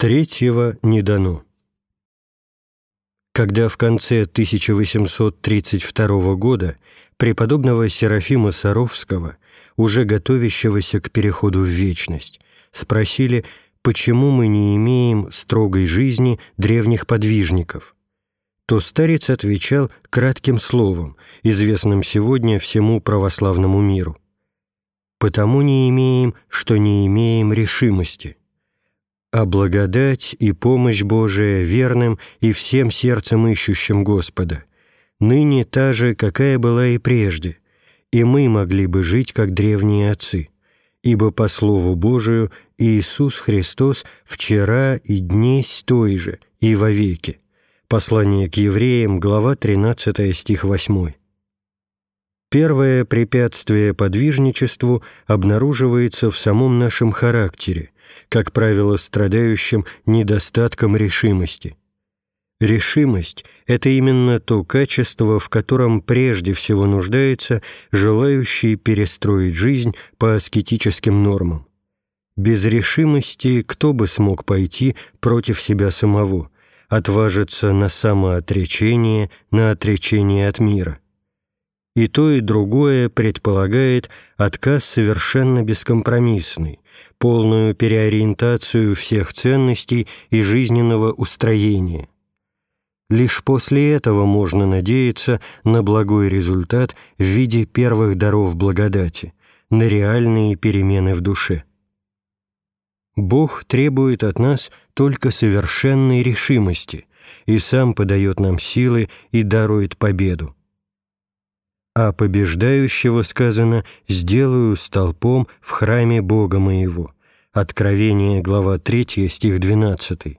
Третьего не дано. Когда в конце 1832 года преподобного Серафима Саровского, уже готовящегося к переходу в вечность, спросили, почему мы не имеем строгой жизни древних подвижников, то старец отвечал кратким словом, известным сегодня всему православному миру. «Потому не имеем, что не имеем решимости» а благодать и помощь Божия верным и всем сердцем ищущим Господа, ныне та же, какая была и прежде, и мы могли бы жить, как древние отцы, ибо по Слову Божию Иисус Христос вчера и днесь той же, и вовеки». Послание к евреям, глава 13, стих 8. Первое препятствие подвижничеству обнаруживается в самом нашем характере – как правило, страдающим недостатком решимости. Решимость – это именно то качество, в котором прежде всего нуждается желающий перестроить жизнь по аскетическим нормам. Без решимости кто бы смог пойти против себя самого, отважиться на самоотречение, на отречение от мира? И то, и другое предполагает отказ совершенно бескомпромиссный, полную переориентацию всех ценностей и жизненного устроения. Лишь после этого можно надеяться на благой результат в виде первых даров благодати, на реальные перемены в душе. Бог требует от нас только совершенной решимости и сам подает нам силы и дарует победу а побеждающего сказано «сделаю столпом в храме Бога моего». Откровение, глава 3, стих 12.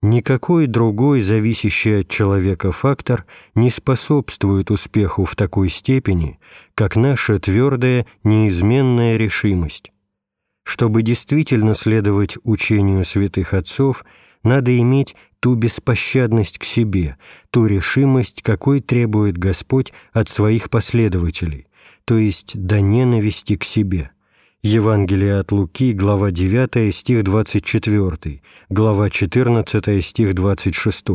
Никакой другой зависящий от человека фактор не способствует успеху в такой степени, как наша твердая, неизменная решимость. Чтобы действительно следовать учению святых отцов – надо иметь ту беспощадность к себе, ту решимость, какой требует Господь от своих последователей, то есть до ненависти к себе. Евангелие от Луки, глава 9, стих 24, глава 14, стих 26.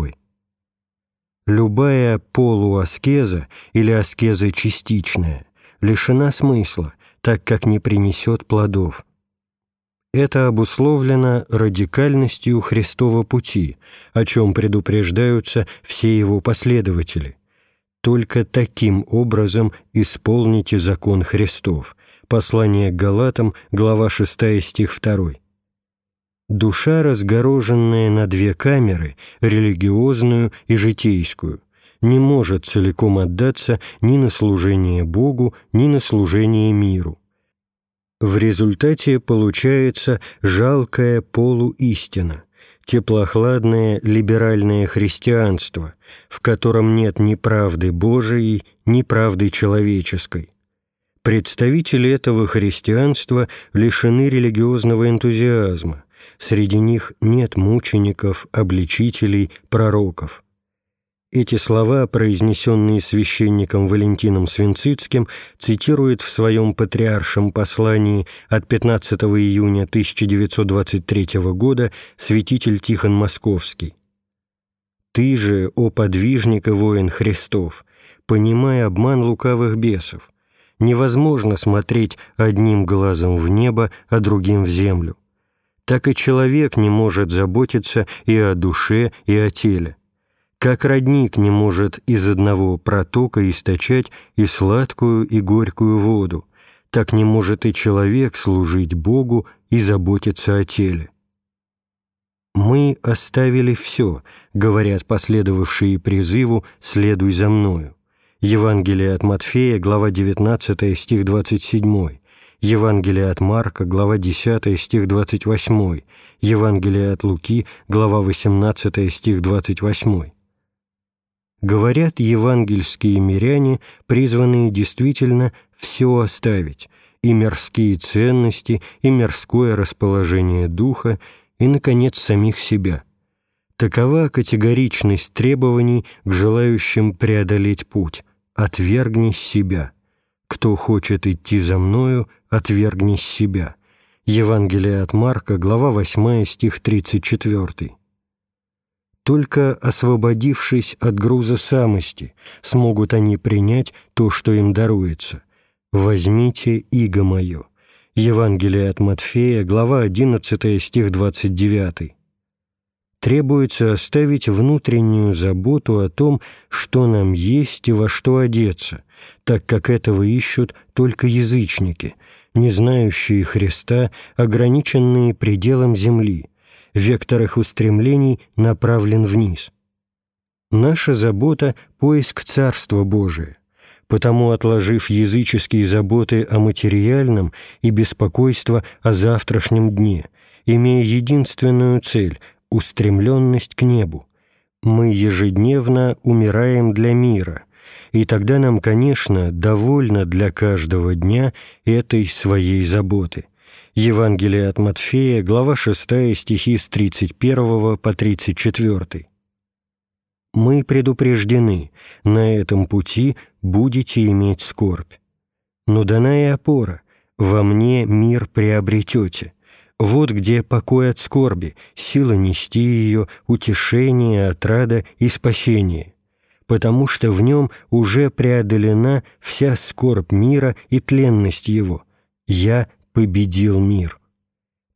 Любая полуаскеза или аскеза частичная лишена смысла, так как не принесет плодов – это обусловлено радикальностью Христова пути, о чем предупреждаются все его последователи. Только таким образом исполните закон Христов. Послание к Галатам, глава 6, стих 2. Душа, разгороженная на две камеры, религиозную и житейскую, не может целиком отдаться ни на служение Богу, ни на служение миру. В результате получается жалкая полуистина, теплохладное либеральное христианство, в котором нет ни правды Божией, ни правды человеческой. Представители этого христианства лишены религиозного энтузиазма, среди них нет мучеников, обличителей, пророков. Эти слова, произнесенные священником Валентином Свинцицким, цитирует в своем патриаршем послании от 15 июня 1923 года святитель Тихон Московский. «Ты же, о подвижник и воин Христов, понимай обман лукавых бесов, невозможно смотреть одним глазом в небо, а другим в землю. Так и человек не может заботиться и о душе, и о теле. Как родник не может из одного протока источать и сладкую, и горькую воду, так не может и человек служить Богу и заботиться о теле. «Мы оставили все», — говорят последовавшие призыву «следуй за мною». Евангелие от Матфея, глава 19, стих 27, Евангелие от Марка, глава 10, стих 28, Евангелие от Луки, глава 18, стих 28. Говорят евангельские миряне, призванные действительно все оставить, и мирские ценности, и мирское расположение духа, и, наконец, самих себя. Такова категоричность требований к желающим преодолеть путь. «Отвергни себя». «Кто хочет идти за мною, отвергни себя». Евангелие от Марка, глава 8, стих 34. Только освободившись от груза самости, смогут они принять то, что им даруется. «Возьмите иго мое». Евангелие от Матфея, глава 11, стих 29. Требуется оставить внутреннюю заботу о том, что нам есть и во что одеться, так как этого ищут только язычники, не знающие Христа, ограниченные пределом земли, вектор их устремлений направлен вниз. Наша забота – поиск Царства Божия, потому, отложив языческие заботы о материальном и беспокойство о завтрашнем дне, имея единственную цель – устремленность к небу, мы ежедневно умираем для мира, и тогда нам, конечно, довольно для каждого дня этой своей заботы. Евангелие от Матфея, глава 6, стихи с 31 по 34 мы предупреждены, на этом пути будете иметь скорбь. Но дана и опора, во мне мир приобретете. Вот где покой от скорби, сила нести ее, утешение, отрада и спасение, потому что в нем уже преодолена вся скорбь мира и тленность его. Я победил мир.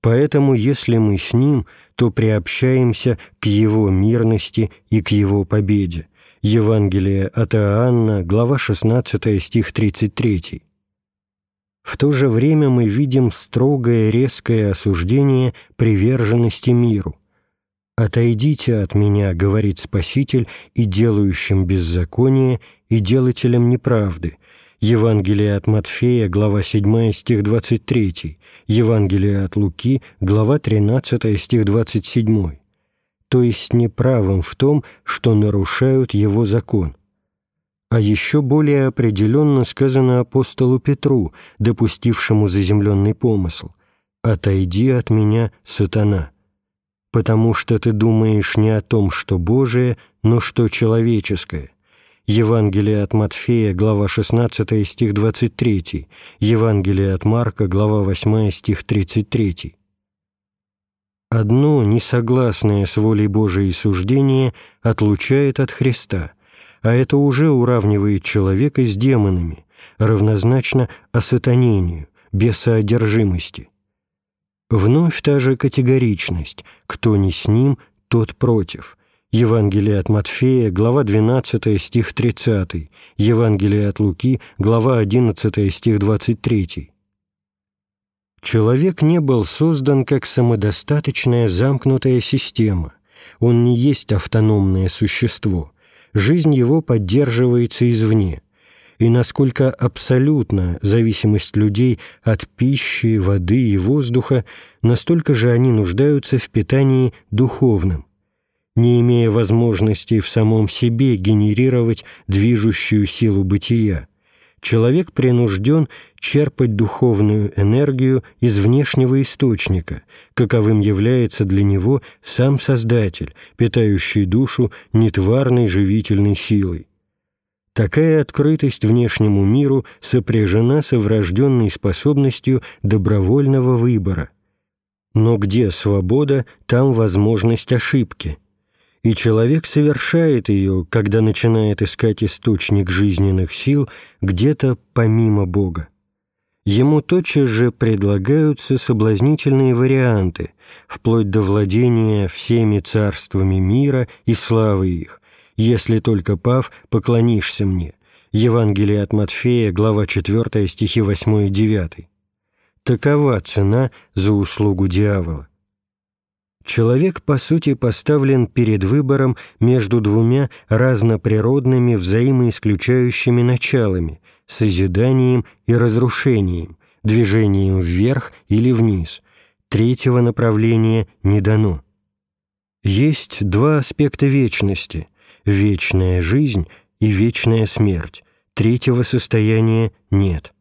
Поэтому, если мы с Ним, то приобщаемся к Его мирности и к Его победе. Евангелие от Иоанна, глава 16, стих 33. В то же время мы видим строгое резкое осуждение приверженности миру. «Отойдите от меня», — говорит Спаситель, и делающим беззаконие, и делателям неправды, Евангелие от Матфея, глава 7, стих 23, Евангелие от Луки, глава 13, стих 27, то есть неправым в том, что нарушают его закон. А еще более определенно сказано апостолу Петру, допустившему заземленный помысл, «Отойди от меня, сатана, потому что ты думаешь не о том, что Божие, но что человеческое, Евангелие от Матфея, глава 16, стих 23, Евангелие от Марка, глава 8, стих 33. Одно несогласное с волей Божией суждение отлучает от Христа, а это уже уравнивает человека с демонами, равнозначно осатанению, бесоодержимости. Вновь та же категоричность «кто не с ним, тот против», Евангелие от Матфея, глава 12, стих 30, Евангелие от Луки, глава 11, стих 23. Человек не был создан как самодостаточная замкнутая система. Он не есть автономное существо. Жизнь его поддерживается извне. И насколько абсолютна зависимость людей от пищи, воды и воздуха, настолько же они нуждаются в питании духовном не имея возможности в самом себе генерировать движущую силу бытия, человек принужден черпать духовную энергию из внешнего источника, каковым является для него сам Создатель, питающий душу нетварной живительной силой. Такая открытость внешнему миру сопряжена со врожденной способностью добровольного выбора. Но где свобода, там возможность ошибки – и человек совершает ее, когда начинает искать источник жизненных сил где-то помимо Бога. Ему тотчас же предлагаются соблазнительные варианты, вплоть до владения всеми царствами мира и славы их, если только, пав, поклонишься мне. Евангелие от Матфея, глава 4, стихи 8 и 9. Такова цена за услугу дьявола. Человек, по сути, поставлен перед выбором между двумя разноприродными взаимоисключающими началами – созиданием и разрушением, движением вверх или вниз. Третьего направления не дано. Есть два аспекта вечности – вечная жизнь и вечная смерть. Третьего состояния нет.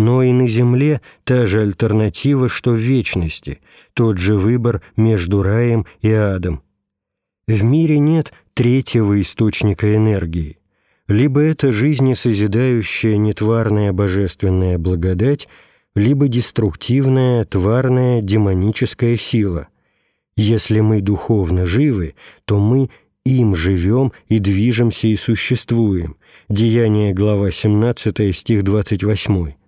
Но и на земле та же альтернатива, что в вечности, тот же выбор между раем и адом. В мире нет третьего источника энергии. Либо это жизнесозидающая нетварная божественная благодать, либо деструктивная, тварная, демоническая сила. Если мы духовно живы, то мы им живем и движемся и существуем. Деяние, глава 17, стих 28.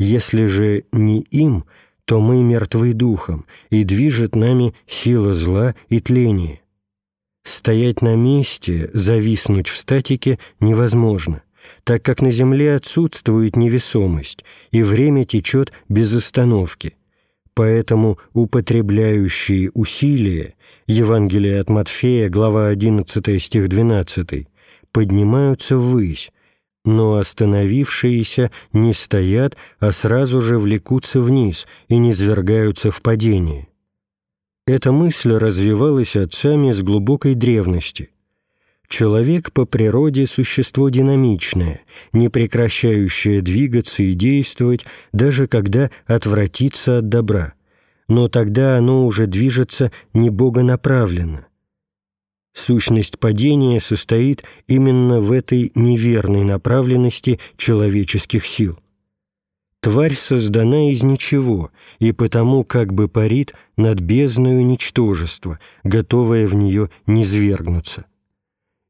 Если же не им, то мы мертвы духом, и движет нами сила зла и тление. Стоять на месте, зависнуть в статике невозможно, так как на Земле отсутствует невесомость, и время течет без остановки. Поэтому употребляющие усилия, Евангелие от Матфея, глава 11, стих 12, поднимаются ввысь, но остановившиеся не стоят, а сразу же влекутся вниз и не свергаются в падение. Эта мысль развивалась отцами с глубокой древности. Человек по природе – существо динамичное, не прекращающее двигаться и действовать, даже когда отвратится от добра. Но тогда оно уже движется не богонаправленно. Сущность падения состоит именно в этой неверной направленности человеческих сил. Тварь создана из ничего, и потому как бы парит над бездною ничтожества, готовое в нее низвергнуться.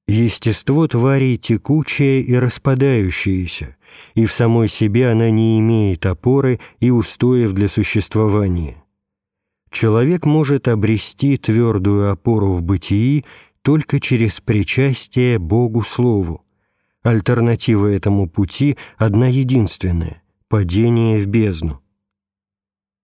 Естество твари текучее и распадающееся, и в самой себе она не имеет опоры и устоев для существования. Человек может обрести твердую опору в бытии только через причастие Богу Слову. Альтернатива этому пути одна единственная – падение в бездну.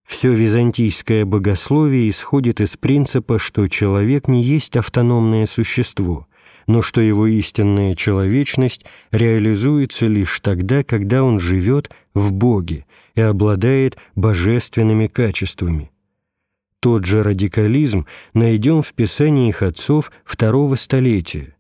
Все византийское богословие исходит из принципа, что человек не есть автономное существо, но что его истинная человечность реализуется лишь тогда, когда он живет в Боге и обладает божественными качествами – тот же радикализм найдем в писаниях отцов второго столетия.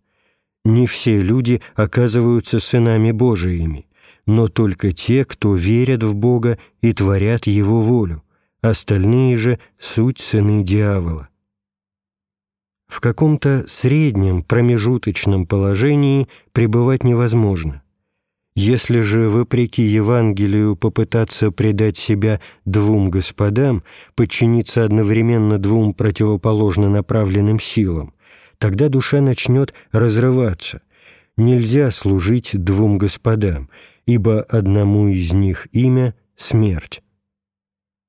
Не все люди оказываются сынами Божиими, но только те, кто верят в Бога и творят Его волю, остальные же — суть сыны дьявола. В каком-то среднем промежуточном положении пребывать невозможно. Если же, вопреки Евангелию, попытаться предать себя двум господам, подчиниться одновременно двум противоположно направленным силам, тогда душа начнет разрываться. Нельзя служить двум господам, ибо одному из них имя — смерть.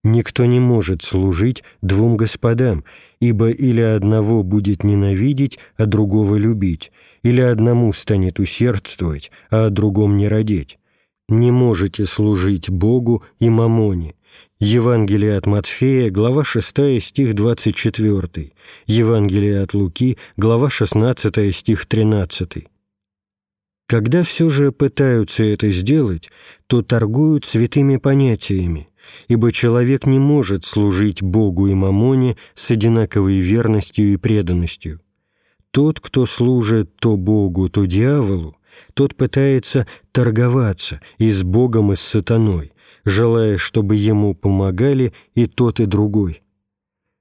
Никто не может служить двум господам, ибо или одного будет ненавидеть, а другого любить, или одному станет усердствовать, а о другом не родить. Не можете служить Богу и мамоне. Евангелие от Матфея, глава 6, стих 24. Евангелие от Луки, глава 16, стих 13. Когда все же пытаются это сделать, то торгуют святыми понятиями, ибо человек не может служить Богу и мамоне с одинаковой верностью и преданностью. Тот, кто служит то Богу, то дьяволу, тот пытается торговаться и с Богом, и с сатаной, желая, чтобы ему помогали и тот, и другой.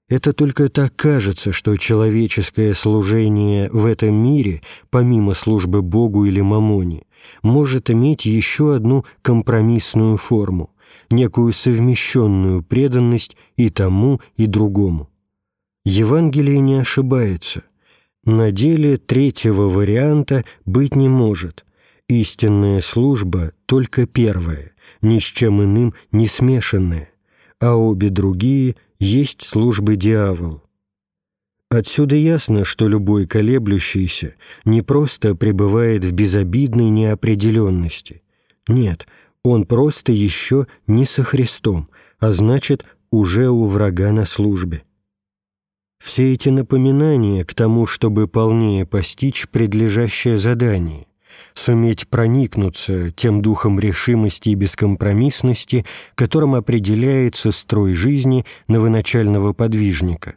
Это только так кажется, что человеческое служение в этом мире, помимо службы Богу или Мамоне, может иметь еще одну компромиссную форму некую совмещенную преданность и тому, и другому. Евангелие не ошибается. На деле третьего варианта быть не может. Истинная служба только первая, ни с чем иным не смешанная, а обе другие есть службы дьяволу. Отсюда ясно, что любой колеблющийся не просто пребывает в безобидной неопределенности. Нет, он просто еще не со Христом, а значит, уже у врага на службе. Все эти напоминания к тому, чтобы полнее постичь предлежащее задание, суметь проникнуться тем духом решимости и бескомпромиссности, которым определяется строй жизни новоначального подвижника.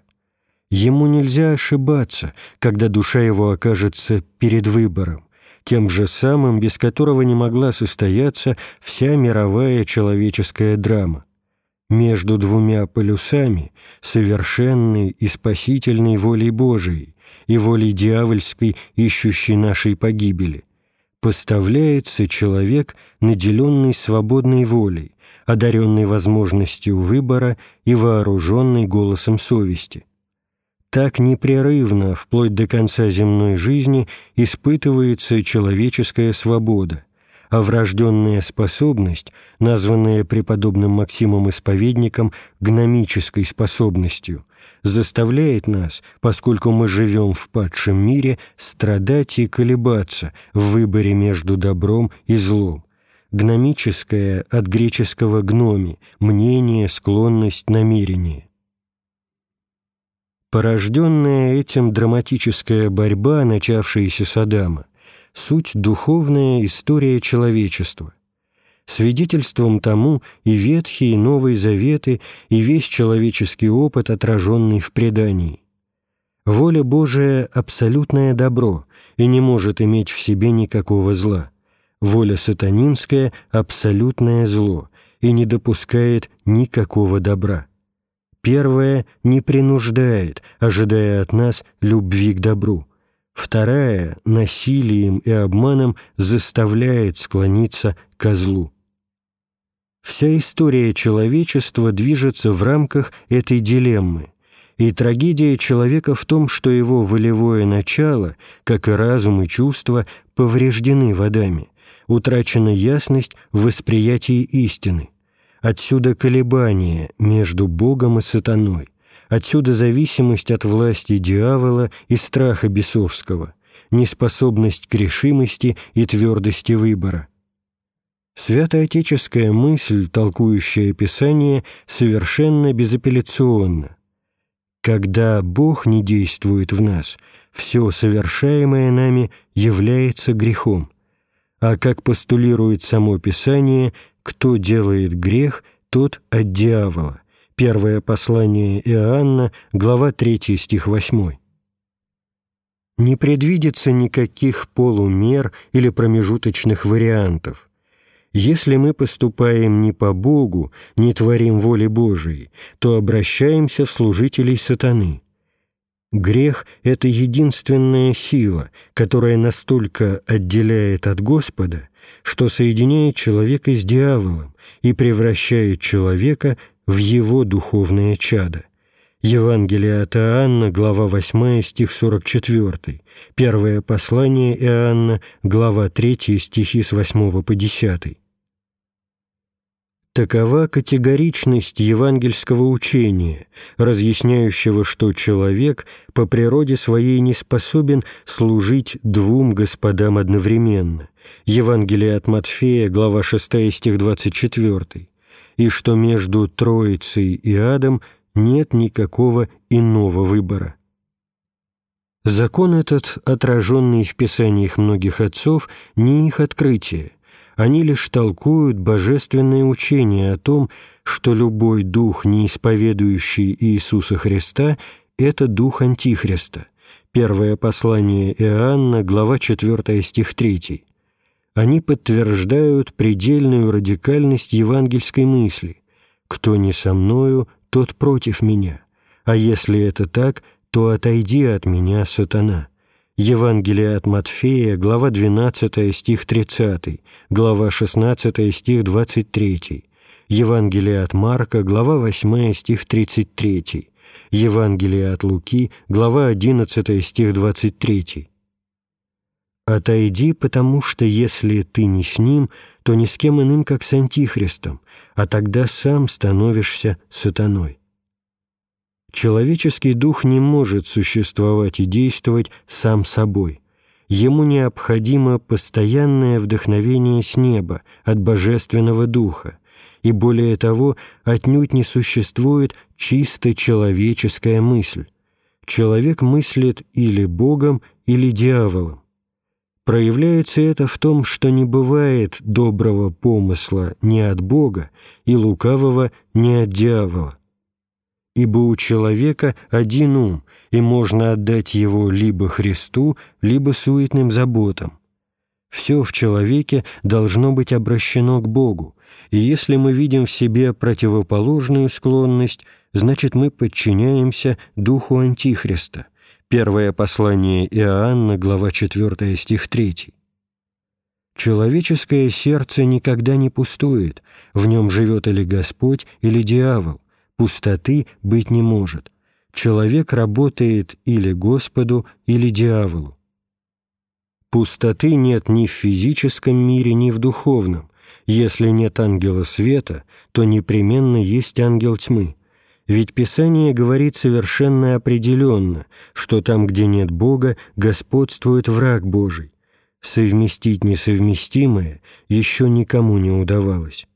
Ему нельзя ошибаться, когда душа его окажется перед выбором тем же самым, без которого не могла состояться вся мировая человеческая драма. Между двумя полюсами, совершенной и спасительной волей Божией и волей дьявольской, ищущей нашей погибели, поставляется человек, наделенный свободной волей, одаренный возможностью выбора и вооруженный голосом совести. Так непрерывно, вплоть до конца земной жизни, испытывается человеческая свобода, а врожденная способность, названная преподобным Максимом Исповедником гномической способностью, заставляет нас, поскольку мы живем в падшем мире, страдать и колебаться в выборе между добром и злом. Гномическое от греческого «гноми» – мнение, склонность, намерение. Порожденная этим драматическая борьба, начавшаяся с Адама, суть духовная история человечества. Свидетельством тому и Ветхий, и Новый Заветы, и весь человеческий опыт, отраженный в предании. Воля Божия – абсолютное добро и не может иметь в себе никакого зла. Воля сатанинская – абсолютное зло и не допускает никакого добра. Первая не принуждает, ожидая от нас любви к добру. Вторая насилием и обманом заставляет склониться к злу. Вся история человечества движется в рамках этой дилеммы, и трагедия человека в том, что его волевое начало, как и разум и чувства, повреждены водами, утрачена ясность в восприятии истины. Отсюда колебания между Богом и сатаной, отсюда зависимость от власти дьявола и страха бесовского, неспособность к решимости и твердости выбора. Святоотеческая мысль, толкующая Писание, совершенно безапелляционна. Когда Бог не действует в нас, все совершаемое нами является грехом. А как постулирует само Писание, кто делает грех, тот от дьявола. Первое послание Иоанна, глава 3, стих 8. Не предвидится никаких полумер или промежуточных вариантов. Если мы поступаем не по Богу, не творим воли Божией, то обращаемся в служителей сатаны. Грех — это единственная сила, которая настолько отделяет от Господа, что соединяет человека с дьяволом и превращает человека в его духовное чадо. Евангелие от Иоанна, глава 8, стих 44, первое послание Иоанна, глава 3, стихи с 8 по 10. Такова категоричность евангельского учения, разъясняющего, что человек по природе своей не способен служить двум господам одновременно. Евангелие от Матфея, глава 6, стих 24, и что между Троицей и Адом – нет никакого иного выбора. Закон этот, отраженный в писаниях многих отцов, не их открытие. Они лишь толкуют божественное учение о том, что любой дух, не исповедующий Иисуса Христа, это дух Антихриста. Первое послание Иоанна, глава 4, стих 3. Они подтверждают предельную радикальность евангельской мысли. «Кто не со мною, тот против меня, а если это так, то отойди от меня, сатана». Евангелие от Матфея, глава 12, стих 30, глава 16, стих 23, Евангелие от Марка, глава 8, стих 33, Евангелие от Луки, глава 11, стих 23. «Отойди, потому что если ты не с ним, то ни с кем иным, как с Антихристом, а тогда сам становишься сатаной. Человеческий дух не может существовать и действовать сам собой. Ему необходимо постоянное вдохновение с неба, от Божественного Духа, и более того, отнюдь не существует чисто человеческая мысль. Человек мыслит или Богом, или дьяволом. Проявляется это в том, что не бывает доброго помысла ни от Бога и лукавого ни от дьявола. Ибо у человека один ум, и можно отдать его либо Христу, либо суетным заботам. Все в человеке должно быть обращено к Богу, и если мы видим в себе противоположную склонность, значит мы подчиняемся духу Антихриста – Первое послание Иоанна, глава 4, стих 3. Человеческое сердце никогда не пустует, в нем живет или Господь, или дьявол. Пустоты быть не может. Человек работает или Господу, или дьяволу. Пустоты нет ни в физическом мире, ни в духовном. Если нет ангела света, то непременно есть ангел тьмы. Ведь Писание говорит совершенно определенно, что там, где нет Бога, господствует враг Божий. Совместить несовместимое еще никому не удавалось.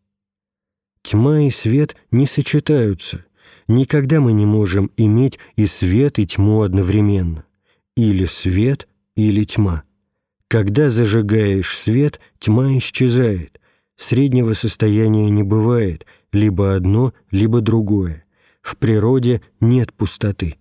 Тьма и свет не сочетаются. Никогда мы не можем иметь и свет, и тьму одновременно. Или свет, или тьма. Когда зажигаешь свет, тьма исчезает. Среднего состояния не бывает, либо одно, либо другое. В природе нет пустоты.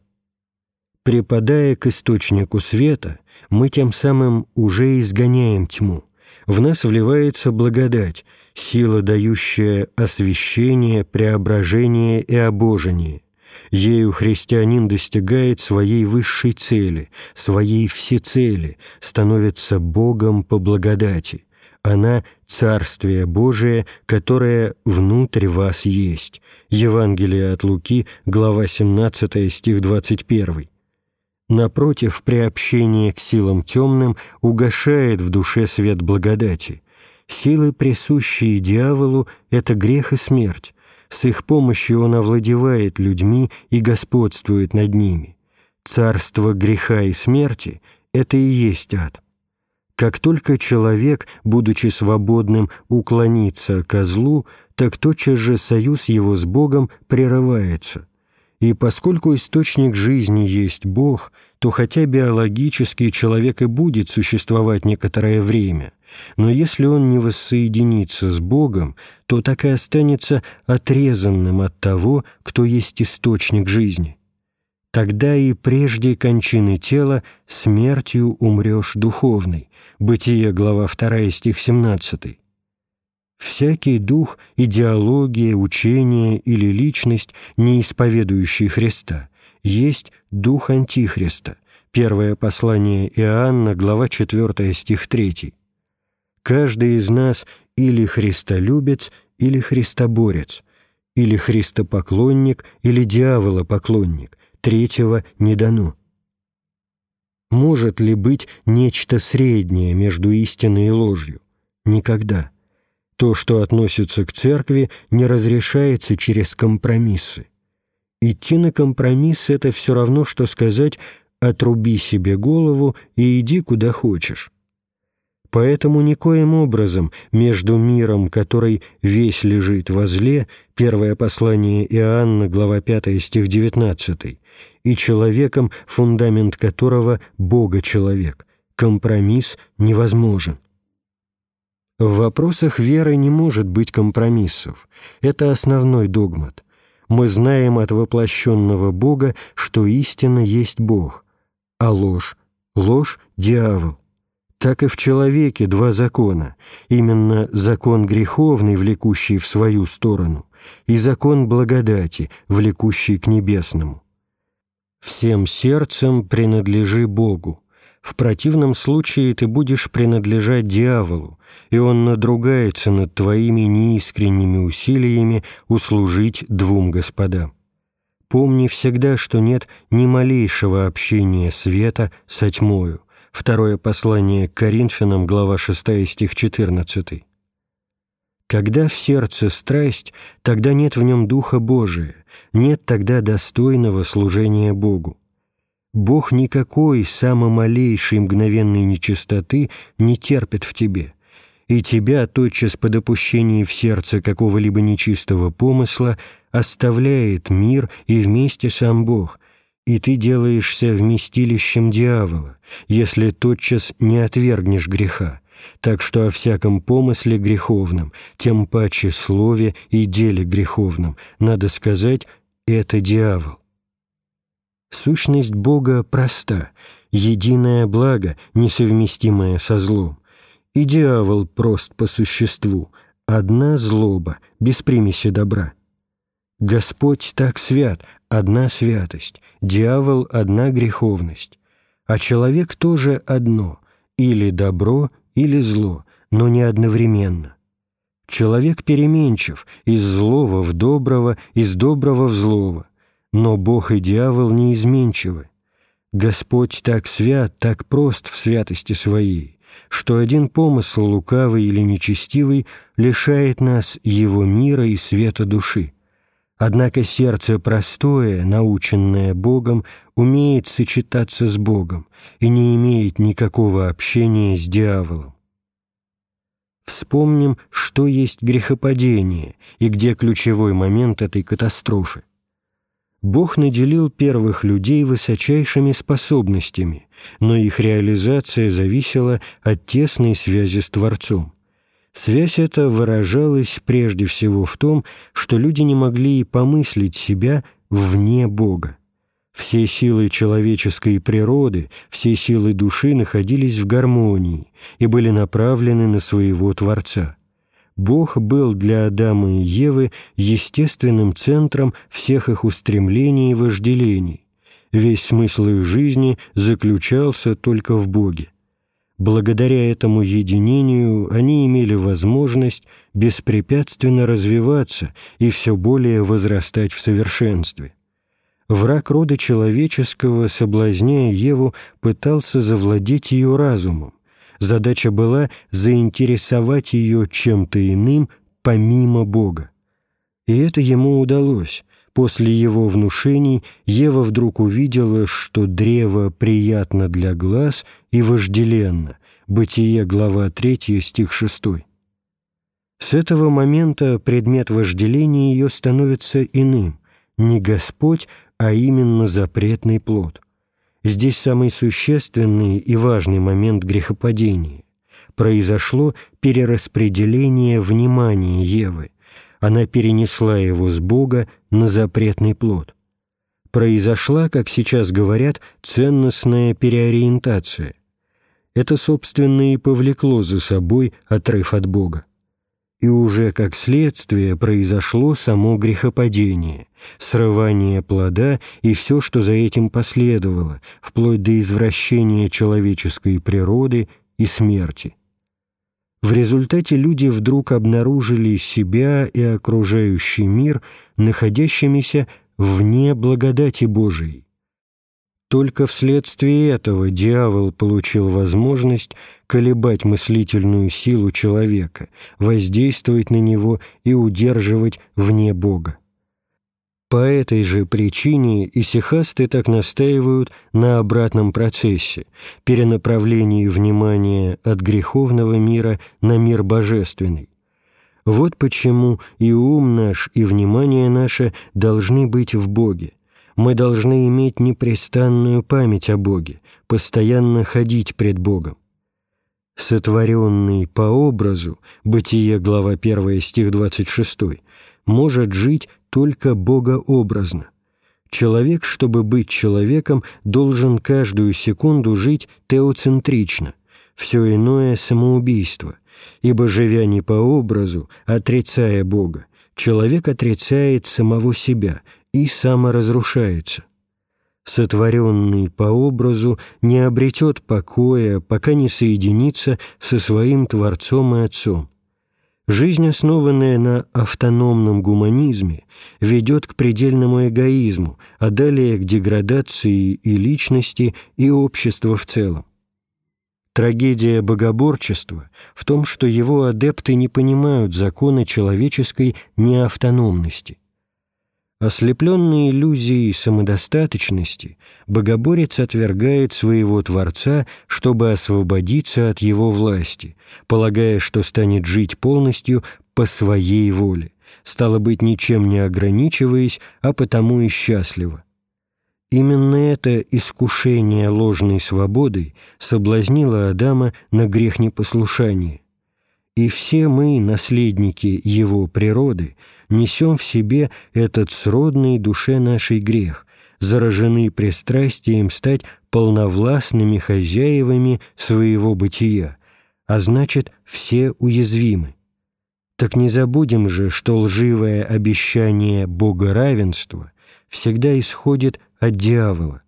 Припадая к источнику света, мы тем самым уже изгоняем тьму. В нас вливается благодать, сила, дающая освящение, преображение и обожение. Ею христианин достигает своей высшей цели, своей всецели, становится Богом по благодати. Она — Царствие Божие, которое внутрь вас есть. Евангелие от Луки, глава 17, стих 21. Напротив, приобщение к силам темным угошает в душе свет благодати. Силы, присущие дьяволу, — это грех и смерть, с их помощью он овладевает людьми и господствует над ними. Царство греха и смерти — это и есть ад. Как только человек, будучи свободным, уклонится ко злу, так тотчас же союз его с Богом прерывается. И поскольку источник жизни есть Бог, то хотя биологически человек и будет существовать некоторое время, но если он не воссоединится с Богом, то так и останется отрезанным от того, кто есть источник жизни. Тогда и прежде кончины тела смертью умрешь духовной. Бытие, глава 2, стих 17. Всякий дух, идеология, учение или личность, не исповедующий Христа, есть дух Антихриста. Первое послание Иоанна, глава 4, стих 3. Каждый из нас или христолюбец, или христоборец, или христопоклонник, или дьяволопоклонник, третьего не дано. Может ли быть нечто среднее между истиной и ложью? Никогда. То, что относится к церкви, не разрешается через компромиссы. Идти на компромисс — это все равно, что сказать «отруби себе голову и иди куда хочешь». Поэтому никоим образом между миром, который весь лежит во зле, первое послание Иоанна, глава 5, стих 19, и человеком, фундамент которого – Бога-человек, компромисс невозможен. В вопросах веры не может быть компромиссов. Это основной догмат. Мы знаем от воплощенного Бога, что истина есть Бог, а ложь – ложь – дьявол так и в человеке два закона, именно закон греховный, влекущий в свою сторону, и закон благодати, влекущий к небесному. Всем сердцем принадлежи Богу. В противном случае ты будешь принадлежать дьяволу, и он надругается над твоими неискренними усилиями услужить двум господам. Помни всегда, что нет ни малейшего общения света со тьмою, Второе послание к Коринфянам, глава 6, стих 14. Когда в сердце страсть, тогда нет в нем Духа Божия, нет тогда достойного служения Богу. Бог никакой самой малейшей мгновенной нечистоты не терпит в тебе, и тебя тотчас по допущении в сердце какого-либо нечистого помысла оставляет мир и вместе сам Бог, и ты делаешься вместилищем дьявола, если тотчас не отвергнешь греха, так что о всяком помысле греховном, тем паче слове и деле греховном, надо сказать, это дьявол. Сущность Бога проста, единое благо, несовместимое со злом. И дьявол прост по существу, одна злоба, без примеси добра. Господь так свят, одна святость, дьявол — одна греховность, а человек тоже одно, или добро, или зло, но не одновременно. Человек переменчив, из злого в доброго, из доброго в злого, но Бог и дьявол неизменчивы. Господь так свят, так прост в святости Своей, что один помысл лукавый или нечестивый лишает нас Его мира и света души. Однако сердце простое, наученное Богом, умеет сочетаться с Богом и не имеет никакого общения с дьяволом. Вспомним, что есть грехопадение и где ключевой момент этой катастрофы. Бог наделил первых людей высочайшими способностями, но их реализация зависела от тесной связи с Творцом. Связь эта выражалась прежде всего в том, что люди не могли и помыслить себя вне Бога. Все силы человеческой природы, все силы души находились в гармонии и были направлены на своего Творца. Бог был для Адама и Евы естественным центром всех их устремлений и вожделений. Весь смысл их жизни заключался только в Боге. Благодаря этому единению они имели возможность беспрепятственно развиваться и все более возрастать в совершенстве. Враг рода человеческого, соблазняя Еву, пытался завладеть ее разумом. Задача была заинтересовать ее чем-то иным, помимо Бога. И это ему удалось. После его внушений Ева вдруг увидела, что древо приятно для глаз и вожделенно. Бытие, глава 3, стих 6. С этого момента предмет вожделения ее становится иным. Не Господь, а именно запретный плод. Здесь самый существенный и важный момент грехопадения. Произошло перераспределение внимания Евы. Она перенесла его с Бога на запретный плод. Произошла, как сейчас говорят, ценностная переориентация. Это, собственно, и повлекло за собой отрыв от Бога и уже как следствие произошло само грехопадение, срывание плода и все, что за этим последовало, вплоть до извращения человеческой природы и смерти. В результате люди вдруг обнаружили себя и окружающий мир находящимися вне благодати Божией, только вследствие этого дьявол получил возможность колебать мыслительную силу человека, воздействовать на него и удерживать вне Бога. По этой же причине исихасты так настаивают на обратном процессе, перенаправлении внимания от греховного мира на мир божественный. Вот почему и ум наш, и внимание наше должны быть в Боге, мы должны иметь непрестанную память о Боге, постоянно ходить пред Богом. Сотворенный по образу, Бытие, глава 1, стих 26, может жить только богообразно. Человек, чтобы быть человеком, должен каждую секунду жить теоцентрично, все иное – самоубийство, ибо, живя не по образу, отрицая Бога, человек отрицает самого себя и саморазрушается. Сотворенный по образу не обретет покоя, пока не соединится со своим Творцом и Отцом. Жизнь, основанная на автономном гуманизме, ведет к предельному эгоизму, а далее к деградации и личности, и общества в целом. Трагедия богоборчества в том, что его адепты не понимают закона человеческой неавтономности. Ослепленный иллюзией самодостаточности, богоборец отвергает своего Творца, чтобы освободиться от его власти, полагая, что станет жить полностью по своей воле, стало быть, ничем не ограничиваясь, а потому и счастливо. Именно это искушение ложной свободой соблазнило Адама на грех непослушания. И все мы, наследники его природы, несем в себе этот сродный душе нашей грех, заражены пристрастием стать полновластными хозяевами своего бытия, а значит, все уязвимы. Так не забудем же, что лживое обещание богоравенства всегда исходит от дьявола,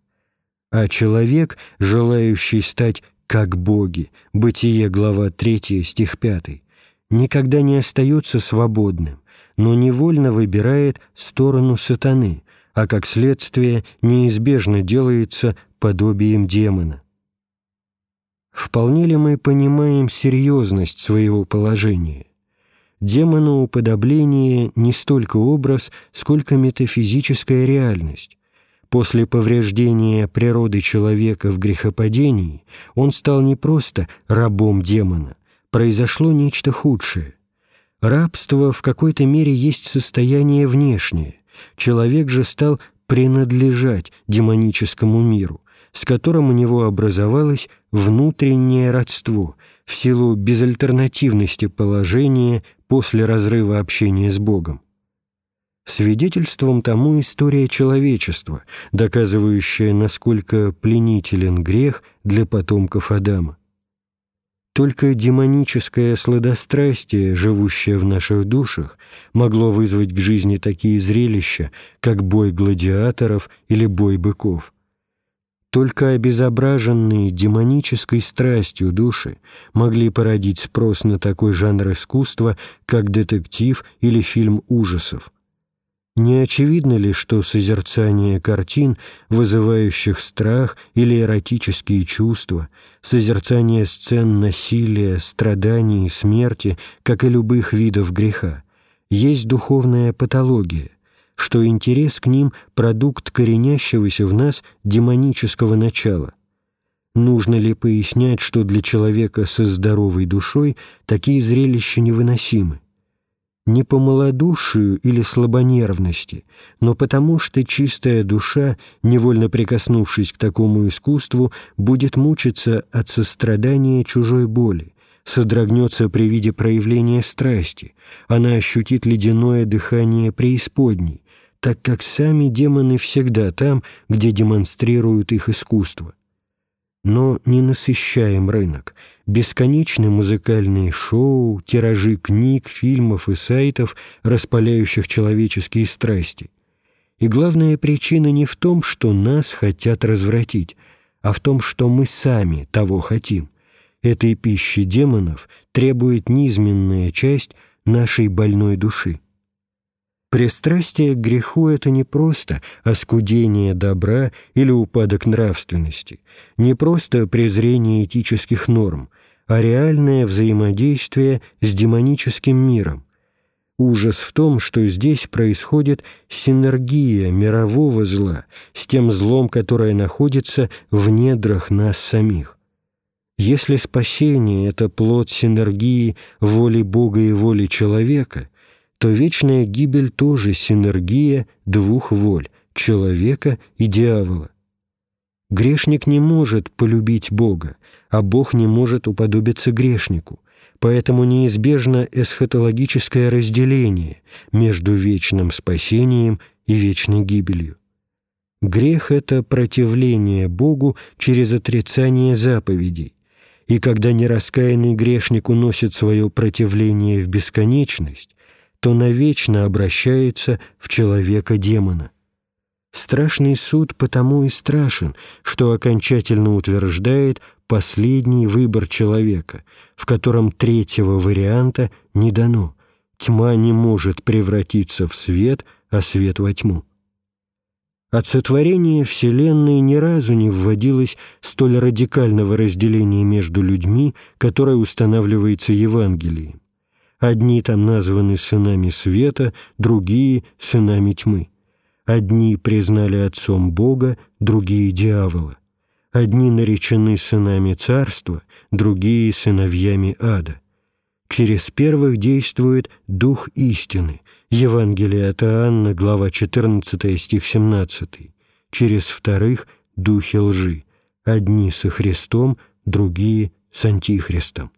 а человек, желающий стать как боги, Бытие, глава 3, стих 5, никогда не остается свободным, но невольно выбирает сторону сатаны, а как следствие неизбежно делается подобием демона. Вполне ли мы понимаем серьезность своего положения? Демоноуподобление не столько образ, сколько метафизическая реальность. После повреждения природы человека в грехопадении он стал не просто рабом демона, произошло нечто худшее. Рабство в какой-то мере есть состояние внешнее, человек же стал принадлежать демоническому миру, с которым у него образовалось внутреннее родство в силу безальтернативности положения после разрыва общения с Богом. Свидетельством тому история человечества, доказывающая, насколько пленителен грех для потомков Адама. Только демоническое сладострастие, живущее в наших душах, могло вызвать к жизни такие зрелища, как бой гладиаторов или бой быков. Только обезображенные демонической страстью души могли породить спрос на такой жанр искусства, как детектив или фильм ужасов. Не очевидно ли, что созерцание картин, вызывающих страх или эротические чувства, созерцание сцен насилия, страданий смерти, как и любых видов греха, есть духовная патология, что интерес к ним – продукт коренящегося в нас демонического начала? Нужно ли пояснять, что для человека со здоровой душой такие зрелища невыносимы? Не по малодушию или слабонервности, но потому что чистая душа, невольно прикоснувшись к такому искусству, будет мучиться от сострадания чужой боли, содрогнется при виде проявления страсти, она ощутит ледяное дыхание преисподней, так как сами демоны всегда там, где демонстрируют их искусство но не насыщаем рынок. Бесконечные музыкальные шоу, тиражи книг, фильмов и сайтов, распаляющих человеческие страсти. И главная причина не в том, что нас хотят развратить, а в том, что мы сами того хотим. Этой пищи демонов требует низменная часть нашей больной души. Пристрастие к греху — это не просто оскудение добра или упадок нравственности, не просто презрение этических норм, а реальное взаимодействие с демоническим миром. Ужас в том, что здесь происходит синергия мирового зла с тем злом, которое находится в недрах нас самих. Если спасение — это плод синергии воли Бога и воли человека — то вечная гибель тоже синергия двух воль — человека и дьявола. Грешник не может полюбить Бога, а Бог не может уподобиться грешнику, поэтому неизбежно эсхатологическое разделение между вечным спасением и вечной гибелью. Грех — это противление Богу через отрицание заповедей, и когда нераскаянный грешник уносит свое противление в бесконечность, то навечно обращается в человека-демона. Страшный суд потому и страшен, что окончательно утверждает последний выбор человека, в котором третьего варианта не дано. Тьма не может превратиться в свет, а свет во тьму. От сотворения Вселенной ни разу не вводилось столь радикального разделения между людьми, которое устанавливается Евангелием. Одни там названы сынами света, другие — сынами тьмы. Одни признали отцом Бога, другие — дьявола. Одни наречены сынами царства, другие — сыновьями ада. Через первых действует Дух истины, Евангелие от Иоанна, глава 14, стих 17. Через вторых — духи лжи, одни со Христом, другие — с Антихристом.